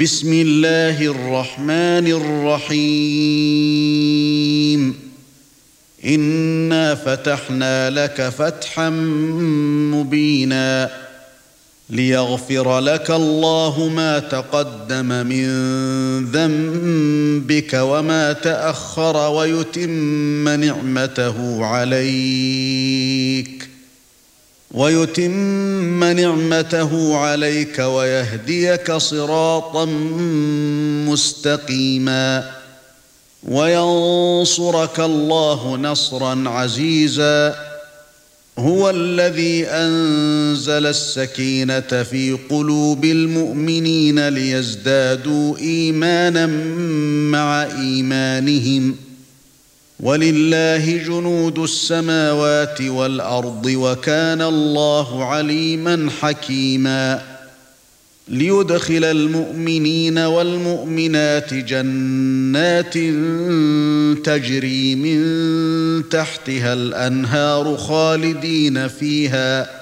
بسم الله الرحمن الرحيم انا فتحنا لك فتحا مبينا ليغفر لك الله ما تقدم من ذنبك وما تاخر ويتم نعمته عليك ويتم نعمته عليك ويهديك صراطا مستقيما وينصرك الله نصرا عزيزا هو الذي أنزل السكينة في قلوب المؤمنين ليزدادوا إيمانا مع إيمانهم ولله جنود السماوات والأرض وكان الله عليما حكيما. ليدخل المؤمنين والمؤمنات جنات تجري من تحتها الأنهار خالدين فيها.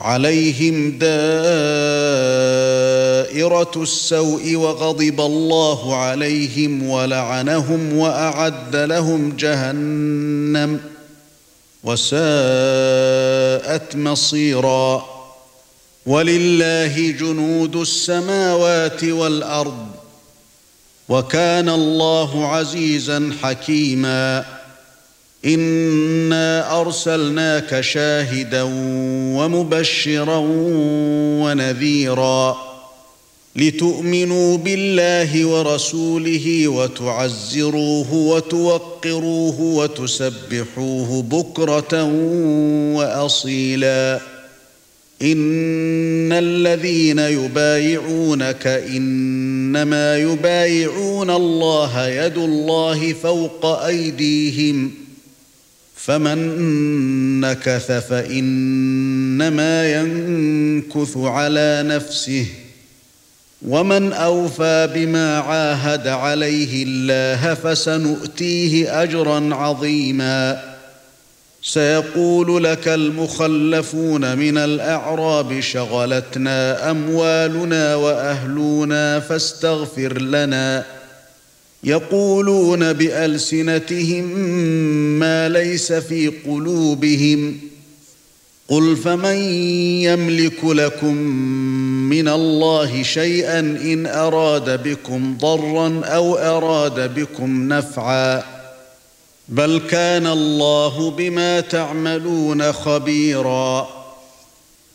عليهم دائرة السوء وغضب الله عليهم ولعنهم وأعد لهم جهنم وساءت مصيرا ولله جنود السماوات والأرض وكان الله عزيزا حكيما انا ارسلناك شاهدا ومبشرا ونذيرا لتؤمنوا بالله ورسوله وتعزروه وتوقروه وتسبحوه بكره واصيلا ان الذين يبايعونك انما يبايعون الله يد الله فوق ايديهم فمن نكث فإنما ينكث على نفسه ومن أوفى بما عاهد عليه الله فسنؤتيه أجرا عظيما سيقول لك المخلفون من الأعراب شغلتنا أموالنا وأهلنا فاستغفر لنا يقولون بألسنتهم ما ليس في قلوبهم قل فمن يملك لكم من الله شيئا إن أراد بكم ضرا أو أراد بكم نفعا بل كان الله بما تعملون خبيرا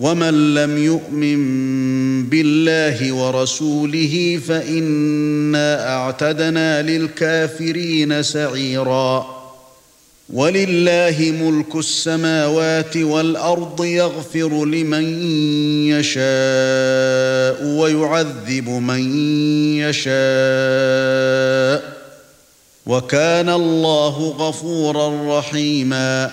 ومن لم يؤمن بالله ورسوله فانا اعتدنا للكافرين سعيرا ولله ملك السماوات والارض يغفر لمن يشاء ويعذب من يشاء وكان الله غفورا رحيما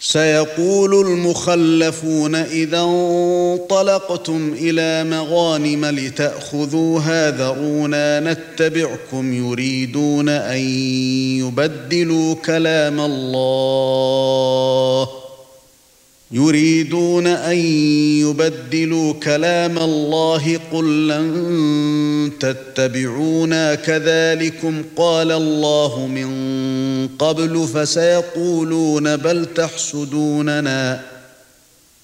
سيقول المخلفون إذا انطلقتم إلى مغانم لتاخذوها ذرونا نتبعكم يريدون أن يبدلوا كلام الله. يريدون أن يبدلوا كلام الله قل لن تتبعونا كذلكم قال الله من قبل فسيقولون بل تحسدوننا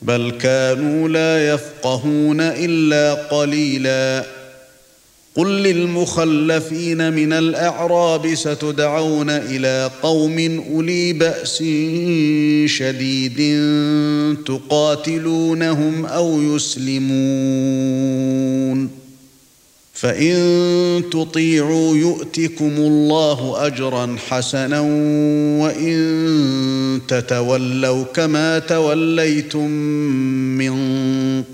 بل كانوا لا يفقهون إلا قليلا قل للمخلفين من الأعراب ستدعون إلى قوم أولي بأس شديد تقاتلونهم أو يسلمون. فإن تطيعوا يؤتكم الله أجرا حسنا وإن تتولوا كما توليتم من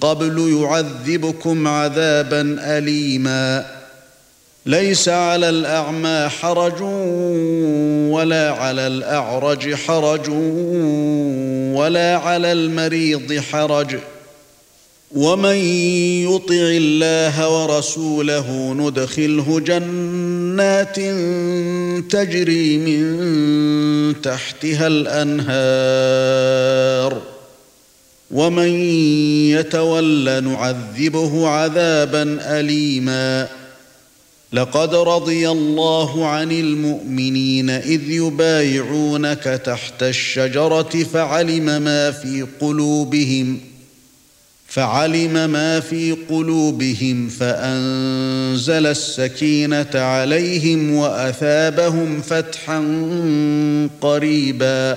قبل يعذبكم عذابا اليما. ليس على الأعمى حرج ولا على الأعرج حرج ولا على المريض حرج. ومن يطع الله ورسوله ندخله جنات تجري من تحتها الأنهار. ومن يتول نعذبه عذابا اليما. لقد رضي الله عن المؤمنين إذ يبايعونك تحت الشجرة فعلم ما في قلوبهم فعلم ما في قلوبهم فأنزل السكينة عليهم وأثابهم فتحا قريبا.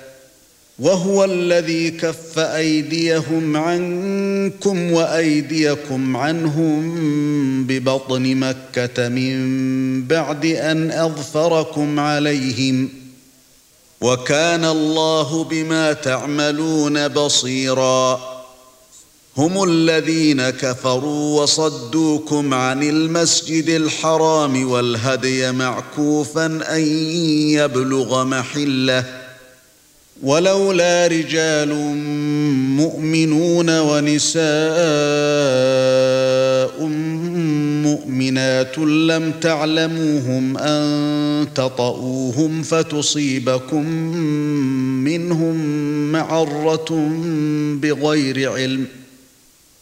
وهو الذي كف أيديهم عنكم وأيديكم عنهم ببطن مكة من بعد أن أظفركم عليهم وكان الله بما تعملون بصيرا هم الذين كفروا وصدوكم عن المسجد الحرام والهدي معكوفا أن يبلغ محله ولولا رجال مؤمنون ونساء مؤمنات لم تعلموهم أن تطؤوهم فتصيبكم منهم معرة بغير علم ۖ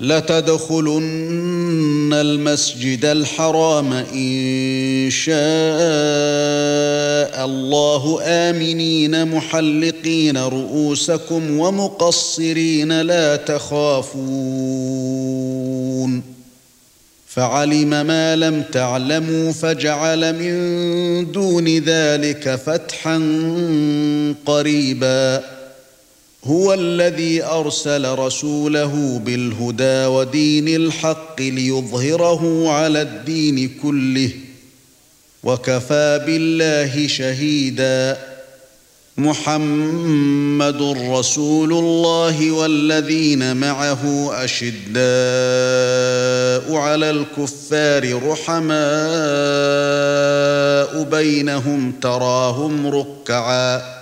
لتدخلن المسجد الحرام إن شاء الله آمنين محلقين رؤوسكم ومقصرين لا تخافون. فعلم ما لم تعلموا فجعل من دون ذلك فتحا قريبا. هو الذي أرسل رسوله بالهدى ودين الحق ليظهره على الدين كله وكفى بالله شهيدا. محمد رسول الله والذين معه أشداء على الكفار رحماء بينهم تراهم ركعا.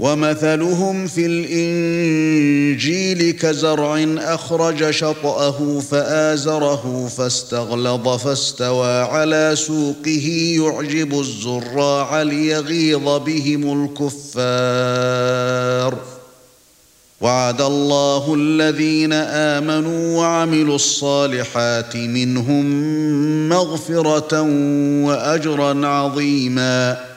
ومثلهم في الإنجيل كزرع أخرج شطأه فآزره فاستغلظ فاستوى على سوقه يعجب الزراع ليغيظ بهم الكفار. وعد الله الذين آمنوا وعملوا الصالحات منهم مغفرة وأجرا عظيما.